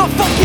the fuck